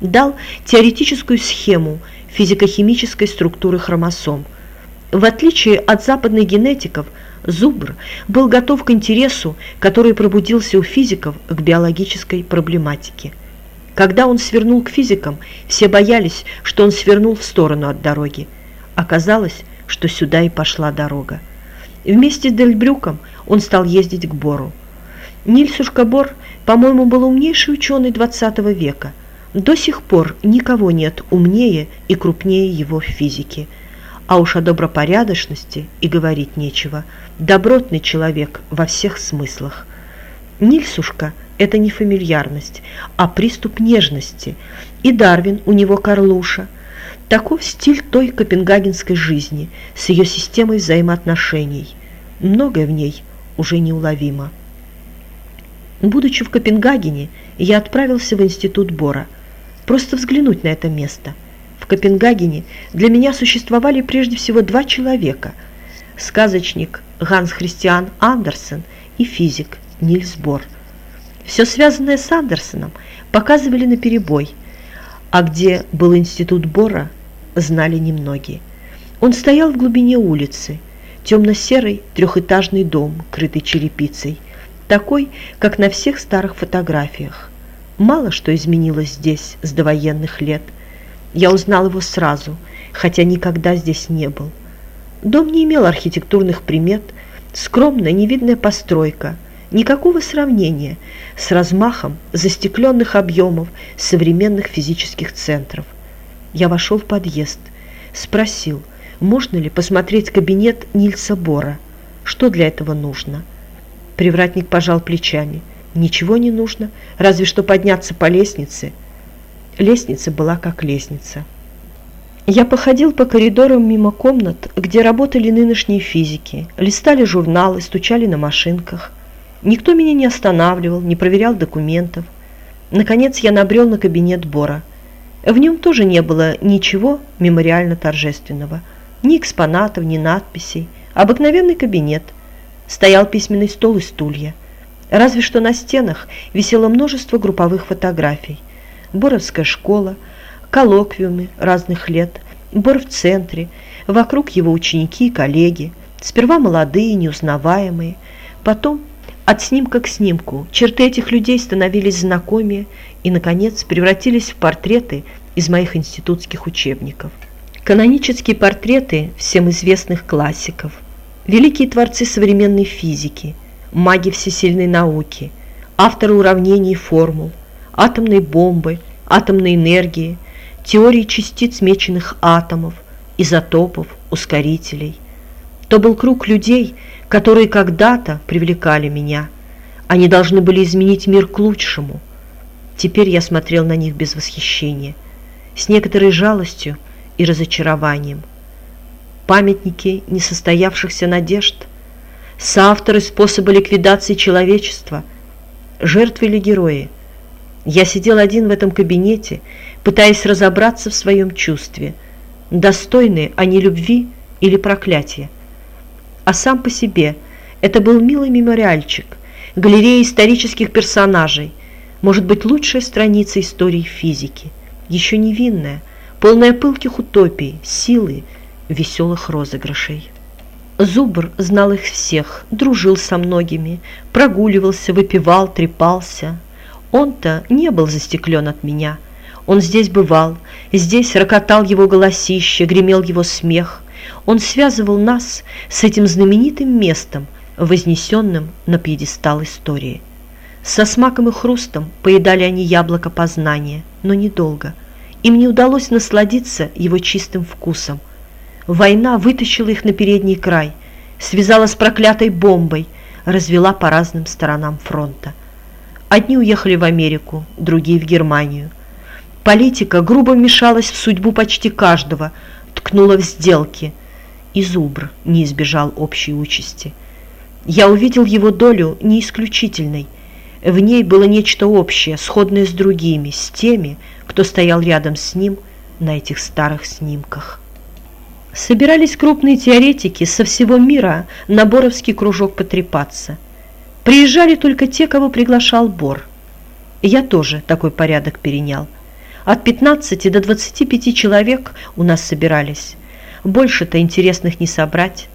дал теоретическую схему физико-химической структуры хромосом. В отличие от западных генетиков, Зубр был готов к интересу, который пробудился у физиков к биологической проблематике. Когда он свернул к физикам, все боялись, что он свернул в сторону от дороги. Оказалось, что сюда и пошла дорога. Вместе с Дельбрюком он стал ездить к Бору. Нильсушка Бор, по-моему, был умнейший ученый XX века. До сих пор никого нет умнее и крупнее его в физике. А уж о добропорядочности и говорить нечего. Добротный человек во всех смыслах. Нильсушка – это не фамильярность, а приступ нежности. И Дарвин у него Карлуша. Таков стиль той копенгагенской жизни с ее системой взаимоотношений. Многое в ней уже неуловимо. Будучи в Копенгагене, я отправился в институт Бора. Просто взглянуть на это место. В Копенгагене для меня существовали прежде всего два человека. Сказочник Ганс Христиан Андерсен и физик Нильс Бор. Все связанное с Андерсеном показывали на перебой, а где был институт Бора, знали немногие. Он стоял в глубине улицы, темно-серый трехэтажный дом, крытый черепицей – такой, как на всех старых фотографиях. Мало что изменилось здесь с довоенных лет. Я узнал его сразу, хотя никогда здесь не был. Дом не имел архитектурных примет, скромная невидная постройка, никакого сравнения с размахом застекленных объемов современных физических центров. Я вошел в подъезд, спросил, можно ли посмотреть кабинет Нильса Бора, что для этого нужно – Привратник пожал плечами. Ничего не нужно, разве что подняться по лестнице. Лестница была как лестница. Я походил по коридорам мимо комнат, где работали нынешние физики, листали журналы, стучали на машинках. Никто меня не останавливал, не проверял документов. Наконец я набрел на кабинет Бора. В нем тоже не было ничего мемориально-торжественного. Ни экспонатов, ни надписей. Обыкновенный кабинет – стоял письменный стол и стулья. Разве что на стенах висело множество групповых фотографий. Боровская школа, коллоквиумы разных лет, Бор в центре, вокруг его ученики и коллеги, сперва молодые, неузнаваемые, потом от снимка к снимку черты этих людей становились знакомее и, наконец, превратились в портреты из моих институтских учебников. Канонические портреты всем известных классиков – великие творцы современной физики, маги всесильной науки, авторы уравнений и формул, атомной бомбы, атомной энергии, теории частиц меченных атомов, изотопов, ускорителей. То был круг людей, которые когда-то привлекали меня. Они должны были изменить мир к лучшему. Теперь я смотрел на них без восхищения, с некоторой жалостью и разочарованием памятники несостоявшихся надежд, соавторы способа ликвидации человечества, жертвы или герои. Я сидел один в этом кабинете, пытаясь разобраться в своем чувстве, достойны они любви или проклятия. А сам по себе это был милый мемориальчик, галерея исторических персонажей, может быть, лучшая страница истории физики, еще невинная, полная пылких утопий, силы, веселых розыгрышей. Зубр знал их всех, дружил со многими, прогуливался, выпивал, трепался. Он-то не был застеклен от меня. Он здесь бывал, здесь рокотал его голосище, гремел его смех. Он связывал нас с этим знаменитым местом, вознесенным на пьедестал истории. Со смаком и хрустом поедали они яблоко познания, но недолго. Им не удалось насладиться его чистым вкусом, Война вытащила их на передний край, связала с проклятой бомбой, развела по разным сторонам фронта. Одни уехали в Америку, другие в Германию. Политика грубо вмешалась в судьбу почти каждого, ткнула в сделки. И Зубр не избежал общей участи. Я увидел его долю не исключительной. В ней было нечто общее, сходное с другими, с теми, кто стоял рядом с ним на этих старых снимках. Собирались крупные теоретики со всего мира на Боровский кружок потрепаться. Приезжали только те, кого приглашал Бор. Я тоже такой порядок перенял. От 15 до 25 человек у нас собирались. Больше-то интересных не собрать.